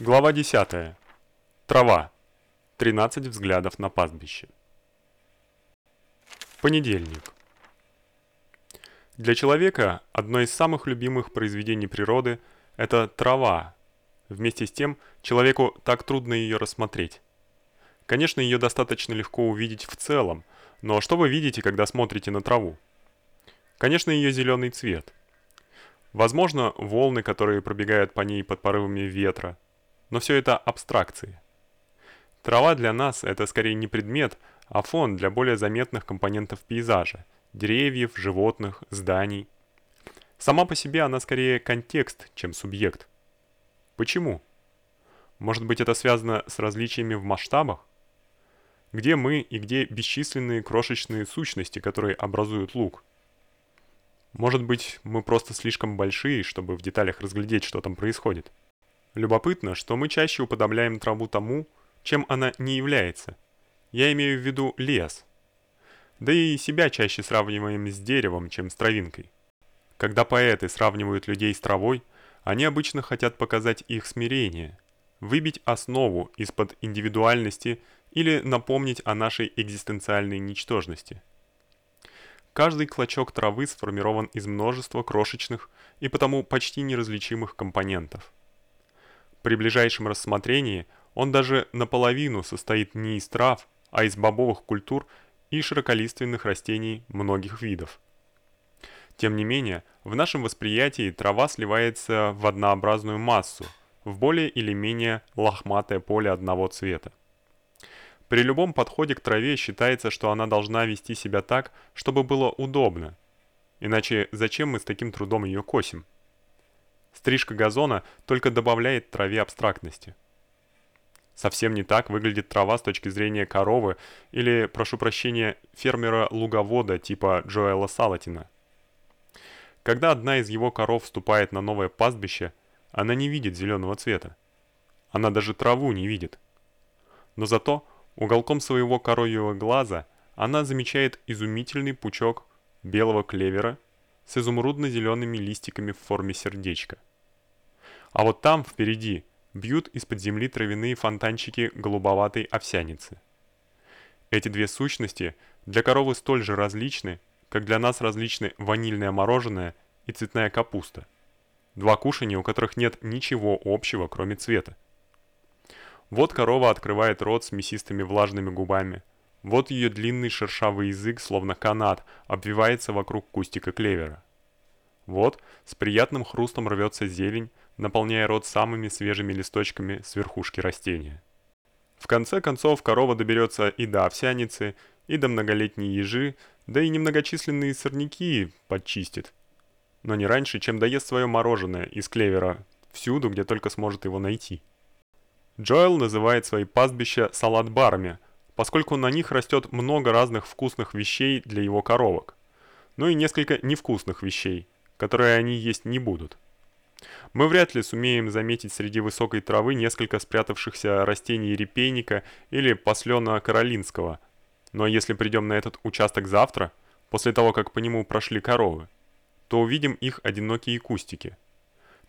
Глава 10. Трава. 13 взглядов на пастбище. Понедельник. Для человека одно из самых любимых произведений природы это трава. Вместе с тем, человеку так трудно ее рассмотреть. Конечно, ее достаточно легко увидеть в целом, но что вы видите, когда смотрите на траву? Конечно, ее зеленый цвет. Возможно, волны, которые пробегают по ней под порывами ветра, но все это абстракции. Трава для нас это скорее не предмет, а фон для более заметных компонентов пейзажа: деревьев, животных, зданий. Сама по себе она скорее контекст, чем субъект. Почему? Может быть, это связано с различиями в масштабах? Где мы и где бесчисленные крошечные сущности, которые образуют луг? Может быть, мы просто слишком большие, чтобы в деталях разглядеть, что там происходит? Любопытно, что мы чаще уподобляем траву тому, чем она не является. Я имею в виду лес. Да и себя чаще сравниваем с деревом, чем с травинкой. Когда поэты сравнивают людей с травой, они обычно хотят показать их смирение, выбить основу из-под индивидуальности или напомнить о нашей экзистенциальной ничтожности. Каждый клочок травы сформирован из множества крошечных и потому почти неразличимых компонентов. При ближайшем рассмотрении он даже наполовину состоит не из трав, а из бобовых культур и широколиственных растений многих видов. Тем не менее, в нашем восприятии трава сливается в однообразную массу, в более или менее лохматое поле одного цвета. При любом подходе к траве считается, что она должна вести себя так, чтобы было удобно. Иначе зачем мы с таким трудом ее косим? Стрижка газона только добавляет траве абстрактности. Совсем не так выглядит трава с точки зрения коровы или, прошу прощения, фермера-луговода типа Джоэла Салатина. Когда одна из его коров вступает на новое пастбище, она не видит зеленого цвета. Она даже траву не видит. Но зато уголком своего коровьего глаза она замечает изумительный пучок белого клевера с изумрудно-зелеными листиками в форме сердечка. А вот там впереди бьют из-под земли травяные фонтанчики голубоватой овсяницы. Эти две сущности для коровы столь же различны, как для нас различны ванильное мороженое и цветная капуста. Два кушания, у которых нет ничего общего, кроме цвета. Вот корова открывает рот с мясистыми влажными губами. Вот ее длинный шершавый язык, словно канат, обвивается вокруг кустика клевера. Вот с приятным хрустом рвется зелень, наполняя рот самыми свежими листочками с верхушки растения. В конце концов корова доберется и до овсяницы, и до многолетней ежи, да и немногочисленные сорняки подчистит. Но не раньше, чем доест свое мороженое из клевера всюду, где только сможет его найти. Джоэл называет свои пастбища салат-барами, поскольку на них растет много разных вкусных вещей для его коровок. Ну и несколько невкусных вещей, которые они есть не будут. Мы вряд ли сумеем заметить среди высокой травы несколько спрятавшихся растений репейника или послёна каролинского. Но если придём на этот участок завтра, после того, как по нему прошли коровы, то увидим их одинокие кустики.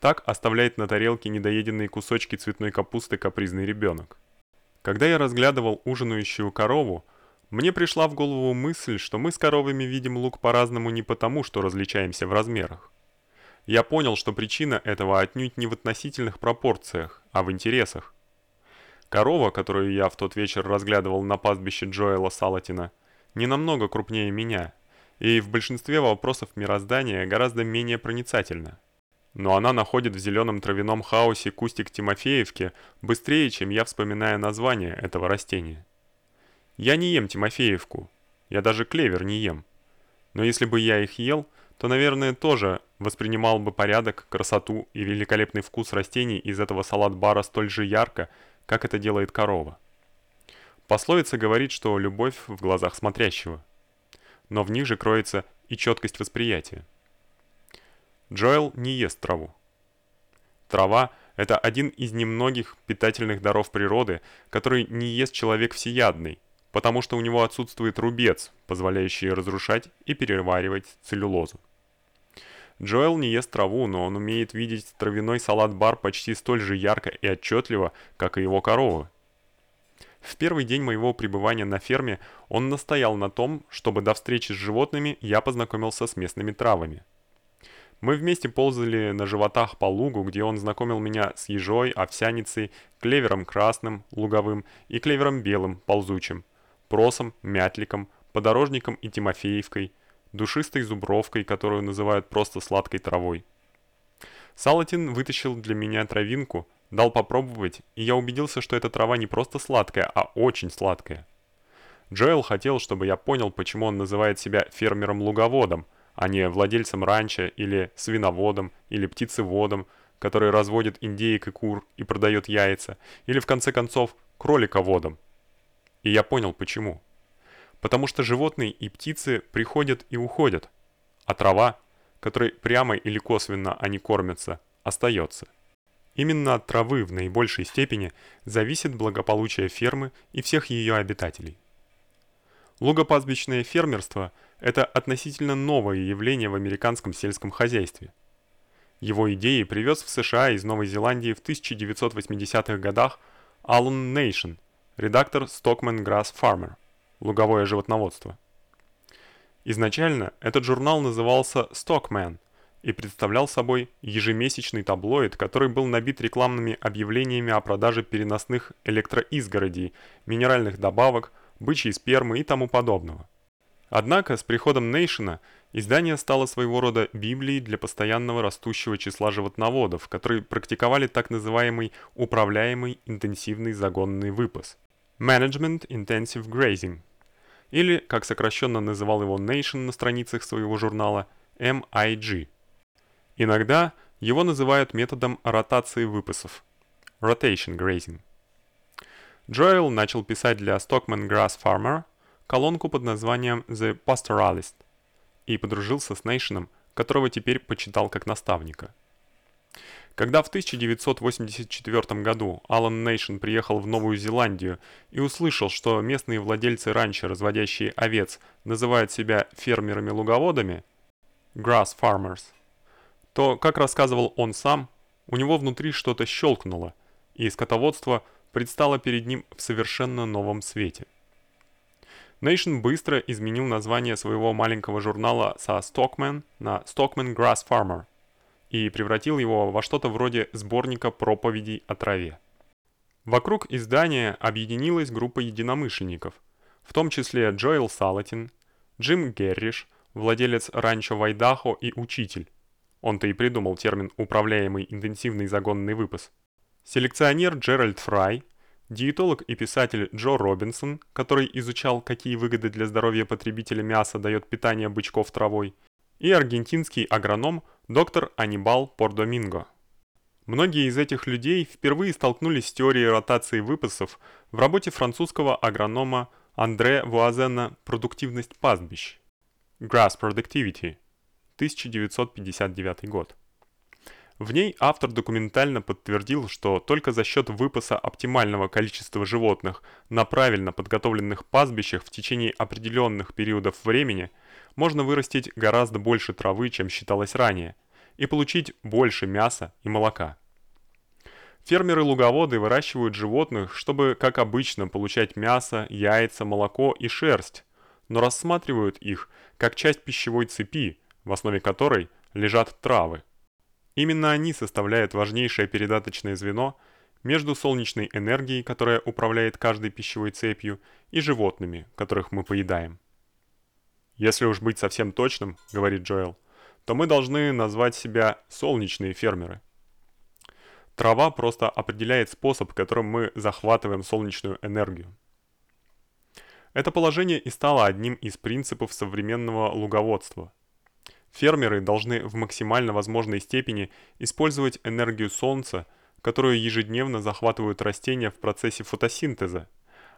Так оставляет на тарелке недоеденные кусочки цветной капусты капризный ребёнок. Когда я разглядывал ужинающую корову, мне пришла в голову мысль, что мы с коровами видим лук по-разному не потому, что различаемся в размерах. Я понял, что причина этого отнюдь не в относительных пропорциях, а в интересах. Корова, которую я в тот вечер разглядывал на пастбище Джоэла Салатина, не намного крупнее меня, и в большинстве вопросов мироздания гораздо менее проницательна. Но она находит в зеленом травяном хаосе кустик Тимофеевки быстрее, чем я вспоминаю название этого растения. Я не ем Тимофеевку, я даже клевер не ем. Но если бы я их ел, то, наверное, тоже воспринимал бы порядок, красоту и великолепный вкус растений из этого салат-бара столь же ярко, как это делает корова. Пословица говорит, что любовь в глазах смотрящего. Но в них же кроется и чёткость восприятия. Джоэл не ест траву. Трава это один из немногих питательных даров природы, который не ест человек всеядный, потому что у него отсутствует рубец, позволяющий разрушать и переваривать целлюлозу. Джоэл не ест траву, но он умеет видеть травяной салат-бар почти столь же ярко и отчетливо, как и его коровы. В первый день моего пребывания на ферме он настоял на том, чтобы до встречи с животными я познакомился с местными травами. Мы вместе ползали на животах по лугу, где он знакомил меня с ежой, овсяницей, клевером красным, луговым и клевером белым, ползучим, просом, мятликом, подорожником и тимофеевкой, душистой зубровкой, которую называют просто сладкой травой. Салатин вытащил для меня травинку, дал попробовать, и я убедился, что эта трава не просто сладкая, а очень сладкая. Джоэл хотел, чтобы я понял, почему он называет себя фермером-луговодом, а не владельцем ранчо или свиноводом или птицеводом, который разводит индеек и кур и продает яйца, или в конце концов кролиководом. И я понял почему. Потому что животные и птицы приходят и уходят, а трава, которой прямо или косвенно они кормятся, остается. Именно от травы в наибольшей степени зависит благополучие фермы и всех ее обитателей. Лугопастбищное фермерство – это относительно новое явление в американском сельском хозяйстве. Его идеи привез в США из Новой Зеландии в 1980-х годах Аллан Нейшн, редактор Stockman Grass Farmer, луговое животноводство. Изначально этот журнал назывался Stockman и представлял собой ежемесячный таблоид, который был набит рекламными объявлениями о продаже переносных электроизгородей, минеральных добавок, бычьей спермы и тому подобного. Однако с приходом Нейшена издание стало своего рода библией для постоянного растущего числа животноводов, которые практиковали так называемый управляемый интенсивный загонный выпас Management Intensive Grazing или, как сокращенно называл его Nation на страницах своего журнала, MIG. Иногда его называют методом ротации выпасов Rotation Grazing. Джоэл начал писать для Stockman Grass Farmer – колонку под названием The Pastoralist и подружился с Нейшеном, которого теперь почитал как наставника. Когда в 1984 году Алан Нейшен приехал в Новую Зеландию и услышал, что местные владельцы ранчо, разводящие овец, называют себя фермерами-луговодами, grass farmers, то, как рассказывал он сам, у него внутри что-то щелкнуло, и скотоводство предстало перед ним в совершенно новом свете. Nation быстро изменил название своего маленького журнала со Stockman на Stockman Grass Farmer и превратил его во что-то вроде сборника проповедей о траве. Вокруг издания объединилась группа единомышленников, в том числе Джоэл Салатин, Джим Герриш, владелец ранчо Вайдахо и учитель. Он-то и придумал термин «управляемый интенсивный загонный выпас». Селекционер Джеральд Фрай – Диетолог и писатель Джо Робинсон, который изучал, какие выгоды для здоровья потребителя мяса дает питание бычков травой, и аргентинский агроном доктор Анибал Пордоминго. Многие из этих людей впервые столкнулись с теорией ротации выпасов в работе французского агронома Андре Вуазена «Продуктивность пастбищ» Grass Productivity, 1959 год. В ней автор документально подтвердил, что только за счет выпаса оптимального количества животных на правильно подготовленных пастбищах в течение определенных периодов времени можно вырастить гораздо больше травы, чем считалось ранее, и получить больше мяса и молока. Фермеры-луговоды выращивают животных, чтобы, как обычно, получать мясо, яйца, молоко и шерсть, но рассматривают их как часть пищевой цепи, в основе которой лежат травы. Именно они составляют важнейшее передаточное звено между солнечной энергией, которая управляет каждой пищевой цепью, и животными, которых мы поедаем. Если уж быть совсем точным, говорит Джоэл, то мы должны назвать себя солнечные фермеры. Трава просто определяет способ, которым мы захватываем солнечную энергию. Это положение и стало одним из принципов современного луговодства – Фермеры должны в максимально возможной степени использовать энергию солнца, которую ежедневно захватывают растения в процессе фотосинтеза,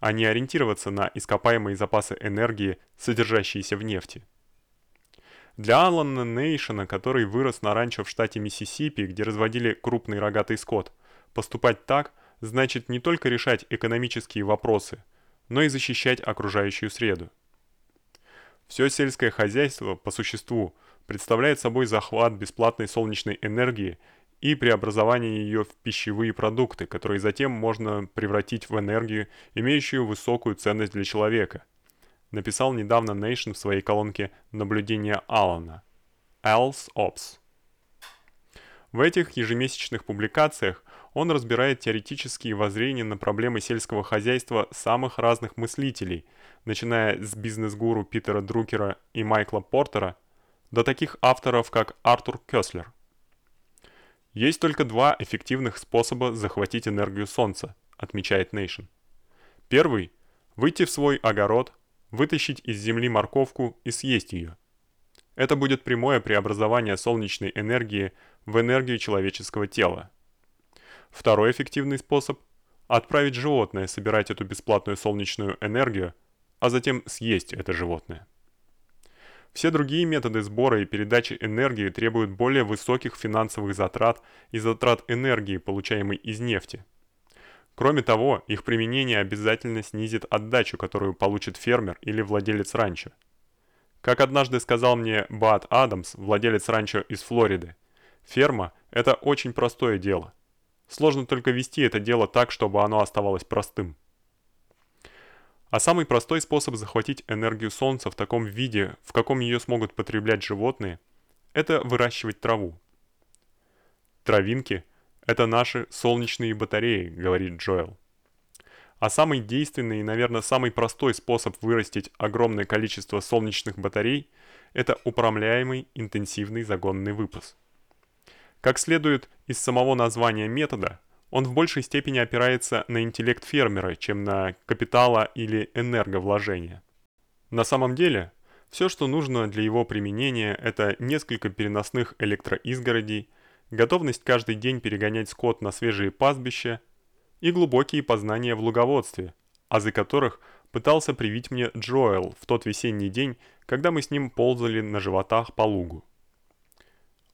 а не ориентироваться на ископаемые запасы энергии, содержащиеся в нефти. Для Алана Нейшена, который вырос на ранчо в штате Миссисипи, где разводили крупный рогатый скот, поступать так значит не только решать экономические вопросы, но и защищать окружающую среду. Все сельское хозяйство по существу представляет собой захват бесплатной солнечной энергии и преобразование ее в пищевые продукты, которые затем можно превратить в энергию, имеющую высокую ценность для человека. Написал недавно Nation в своей колонке «Наблюдения Аллана» Al's Ops. В этих ежемесячных публикациях он разбирает теоретические воззрения на проблемы сельского хозяйства самых разных мыслителей, начиная с бизнес-гуру Питера Друкера и Майкла Портера до таких авторов, как Артур Кёслер. Есть только два эффективных способа захватить энергию солнца, отмечает Nation. Первый выйти в свой огород, вытащить из земли морковку и съесть ее. Это будет прямое преобразование солнечной энергии в энергию человеческого тела. Второй эффективный способ отправить животное собирать эту бесплатную солнечную энергию, а затем съесть это животное. Все другие методы сбора и передачи энергии требуют более высоких финансовых затрат и затрат энергии, получаемой из нефти. Кроме того, их применение обязательно снизит отдачу, которую получит фермер или владелец ранчо. Как однажды сказал мне Бат Адамс, владелец ранчо из Флориды, ферма это очень простое дело. Сложно только вести это дело так, чтобы оно оставалось простым. А самый простой способ захватить энергию солнца в таком виде, в каком ее смогут потреблять животные, это выращивать траву. Травинки это наши солнечные батареи, говорит Джоэл. А самый действенный и, наверное, самый простой способ вырастить огромное количество солнечных батарей это управляемый интенсивный загонный выпас. Как следует из самого названия метода, он в большей степени опирается на интеллект фермера, чем на капитала или энерговложения. На самом деле, все, что нужно для его применения, это несколько переносных электроизгородей, готовность каждый день перегонять скот на свежие пастбища и глубокие познания в луговодстве, азы которых пытался привить мне Джоэл в тот весенний день, когда мы с ним ползали на животах по лугу.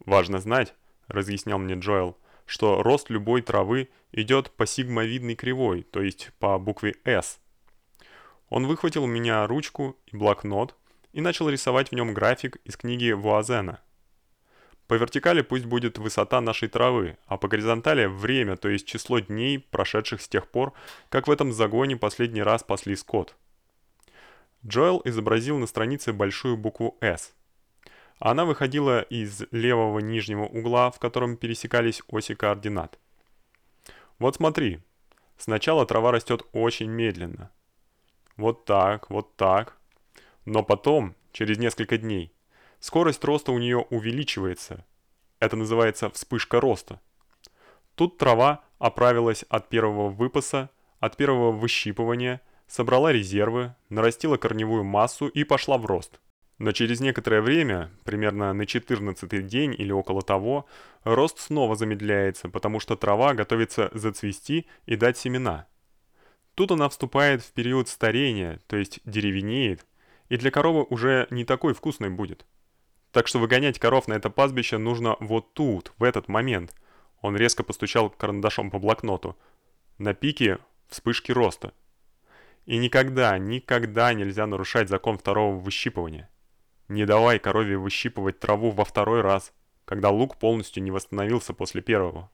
Важно знать, разъяснял мне Джоэл, что рост любой травы идет по сигмовидной кривой, то есть по букве S. Он выхватил у меня ручку и блокнот и начал рисовать в нем график из книги Вуазена. По вертикали пусть будет высота нашей травы, а по горизонтали время, то есть число дней, прошедших с тех пор, как в этом загоне последний раз пасли скот. Джоэл изобразил на странице большую букву S – она выходила из левого нижнего угла, в котором пересекались оси координат. Вот смотри. Сначала трава растет очень медленно. Вот так, вот так. Но потом, через несколько дней, скорость роста у нее увеличивается. Это называется вспышка роста. Тут трава оправилась от первого выпаса, от первого выщипывания, собрала резервы, нарастила корневую массу и пошла в рост. Но через некоторое время, примерно на 14 день или около того, рост снова замедляется, потому что трава готовится зацвести и дать семена. Тут она вступает в период старения, то есть деревенеет, и для коровы уже не такой вкусной будет. Так что выгонять коров на это пастбище нужно вот тут, в этот момент. Он резко постучал карандашом по блокноту. На пике вспышки роста. И никогда, никогда нельзя нарушать закон второго выщипывания. Не давай корове выщипывать траву во второй раз, когда лук полностью не восстановился после первого.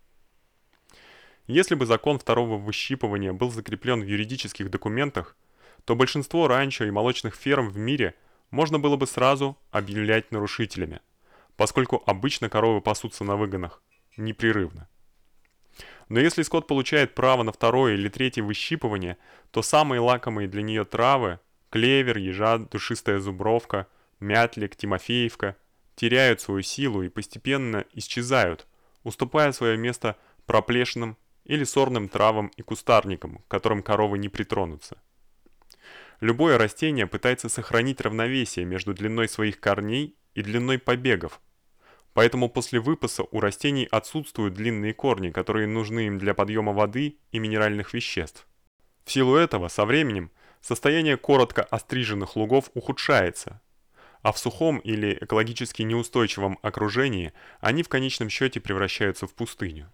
Если бы закон второго выщипывания был закреплен в юридических документах, то большинство ранчо и молочных ферм в мире можно было бы сразу объявлять нарушителями, поскольку обычно коровы пасутся на выгонах непрерывно. Но если скот получает право на второе или третье выщипывание, то самые лакомые для нее травы – клевер, ежа, душистая зубровка – Мятлик, Тимофеевка теряют свою силу и постепенно исчезают, уступая свое место проплешинам или сорным травам и кустарникам, к которым коровы не притронутся. Любое растение пытается сохранить равновесие между длиной своих корней и длиной побегов. Поэтому после выпаса у растений отсутствуют длинные корни, которые нужны им для подъема воды и минеральных веществ. В силу этого со временем состояние коротко остриженных лугов ухудшается, а в сухом или экологически неустойчивом окружении они в конечном счете превращаются в пустыню.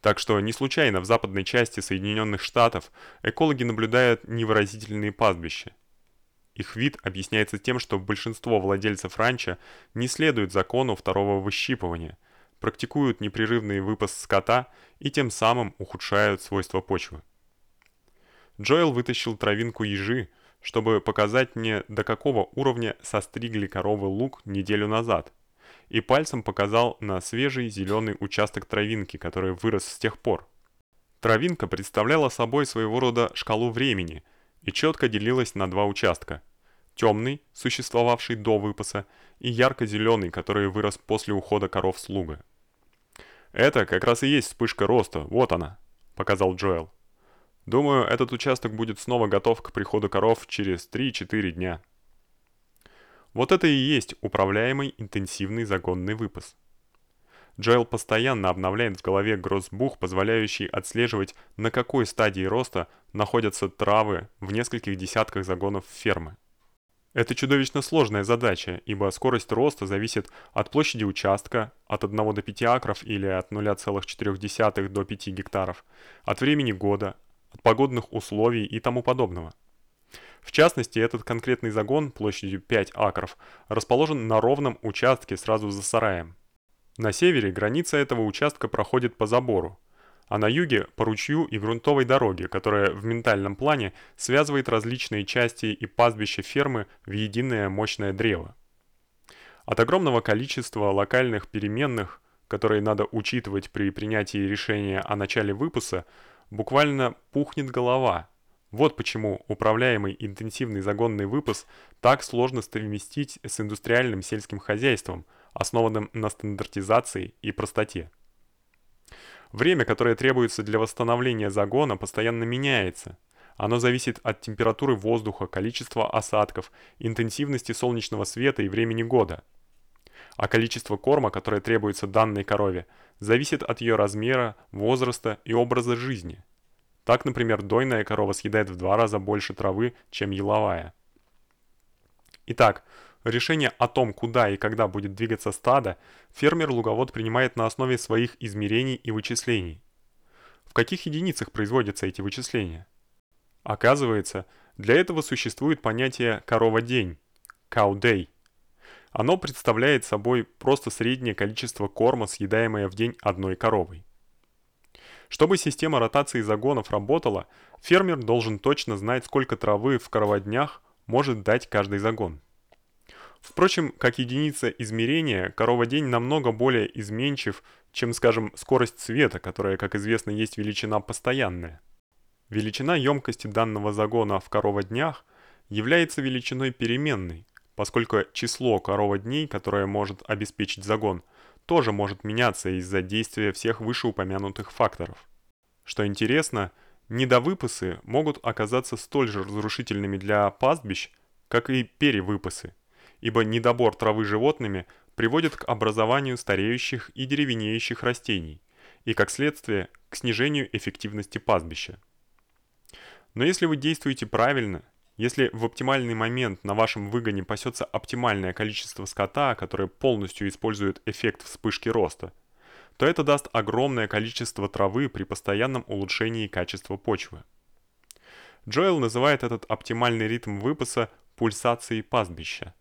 Так что не случайно в западной части Соединенных Штатов экологи наблюдают невыразительные пастбища. их вид объясняется тем, что большинство владельцев ранчо не следуют закону второго выщипывания, практикуют непрерывный выпас скота и тем самым ухудшают свойства почвы. Джоэл вытащил травинку ежи, чтобы показать мне, до какого уровня состригли коровы лук неделю назад, и пальцем показал на свежий зеленый участок травинки, который вырос с тех пор. Травинка представляла собой своего рода шкалу времени и четко делилась на два участка. Темный, существовавший до выпаса, и ярко-зеленый, который вырос после ухода коров с луга. «Это как раз и есть вспышка роста, вот она», — показал Джоэл. «Думаю, этот участок будет снова готов к приходу коров через 3-4 дня». Вот это и есть управляемый интенсивный загонный выпас. Джоэл постоянно обновляет в голове гроссбух, позволяющий отслеживать, на какой стадии роста находятся травы в нескольких десятках загонов фермы. Это чудовищно сложная задача, ибо скорость роста зависит от площади участка, от 1 до 5 акров или от 0,4 до 5 гектаров, от времени года, от погодных условий и тому подобного. В частности, этот конкретный загон площадью 5 акров расположен на ровном участке сразу за сараем. На севере граница этого участка проходит по забору, а на юге по ручью и грунтовой дороге, которая в ментальном плане связывает различные части и пастбища фермы в единое мощное древо. От огромного количества локальных переменных, которые надо учитывать при принятии решения о начале выпуска, буквально пухнет голова. Вот почему управляемый интенсивный загонный выпас так сложно совместить с индустриальным сельским хозяйством – основанным на стандартизации и простоте. Время, которое требуется для восстановления загона, постоянно меняется. Оно зависит от температуры воздуха, количества осадков, интенсивности солнечного света и времени года. А количество корма, которое требуется данной корове, зависит от ее размера, возраста и образа жизни. Так, например, дойная корова съедает в два раза больше травы, чем еловая. Итак, Решение о том, куда и когда будет двигаться стадо, фермер-луговод принимает на основе своих измерений и вычислений. В каких единицах производятся эти вычисления? Оказывается, для этого существует понятие корова-день cow day. Оно представляет собой просто среднее количество корма, съедаемое в день одной коровой. Чтобы система ротации загонов работала, фермер должен точно знать, сколько травы в короводнях может дать каждый загон. Впрочем, как единица измерения, корова-день намного более изменчив, чем, скажем, скорость света, которая, как известно, есть величина постоянная. Величина емкости данного загона в корова-днях является величиной переменной, поскольку число корова-дней, которое может обеспечить загон, тоже может меняться из-за действия всех вышеупомянутых факторов. Что интересно, недовыпасы могут оказаться столь же разрушительными для пастбищ, как и перевыпасы ибо недобор травы животными приводит к образованию стареющих и деревенеющих растений и, как следствие, к снижению эффективности пастбища. Но если вы действуете правильно, если в оптимальный момент на вашем выгоне пасется оптимальное количество скота, которое полностью использует эффект вспышки роста, то это даст огромное количество травы при постоянном улучшении качества почвы. Джоэл называет этот оптимальный ритм выпаса пульсацией пастбища.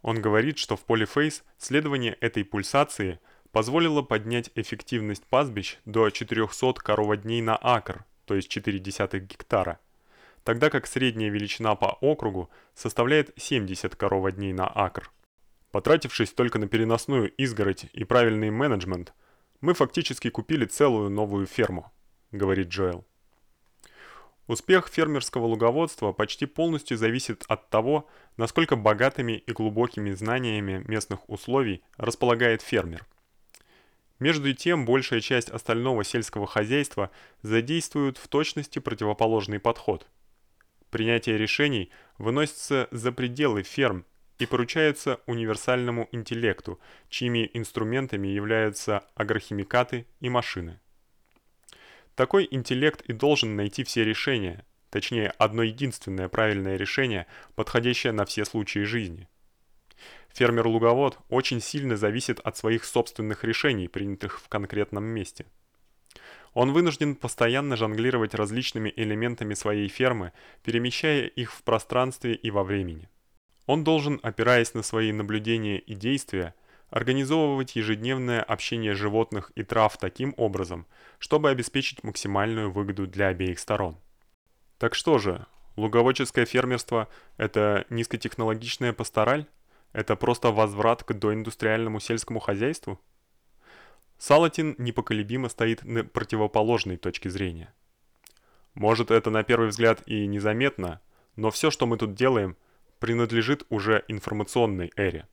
Он говорит, что в полифейс следование этой пульсации позволило поднять эффективность пастбищ до 400 короводней на акр, то есть 0,4 гектара, тогда как средняя величина по округу составляет 70 короводней на акр. Потратившись только на переносную изгородь и правильный менеджмент, мы фактически купили целую новую ферму, говорит Джоэл. Успех фермерского луговодства почти полностью зависит от того, насколько богатыми и глубокими знаниями местных условий располагает фермер. Между тем, большая часть остального сельского хозяйства задействует в точности противоположный подход. Принятие решений выносится за пределы ферм и поручается универсальному интеллекту, чьими инструментами являются агрохимикаты и машины. Такой интеллект и должен найти все решения, точнее, одно единственное правильное решение, подходящее на все случаи жизни. Фермер-луговод очень сильно зависит от своих собственных решений, принятых в конкретном месте. Он вынужден постоянно жонглировать различными элементами своей фермы, перемещая их в пространстве и во времени. Он должен, опираясь на свои наблюдения и действия, организовывать ежедневное общение животных и трав таким образом, чтобы обеспечить максимальную выгоду для обеих сторон. Так что же, луговодческое фермерство это низкотехнологичная пастораль? Это просто возврат к доиндустриальному сельскому хозяйству? Салатин непоколебимо стоит на противоположной точке зрения. Может, это на первый взгляд и незаметно, но все, что мы тут делаем, принадлежит уже информационной эре.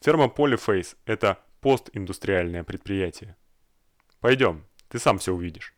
Ферма Polyface это постиндустриальное предприятие. Пойдем, ты сам все увидишь.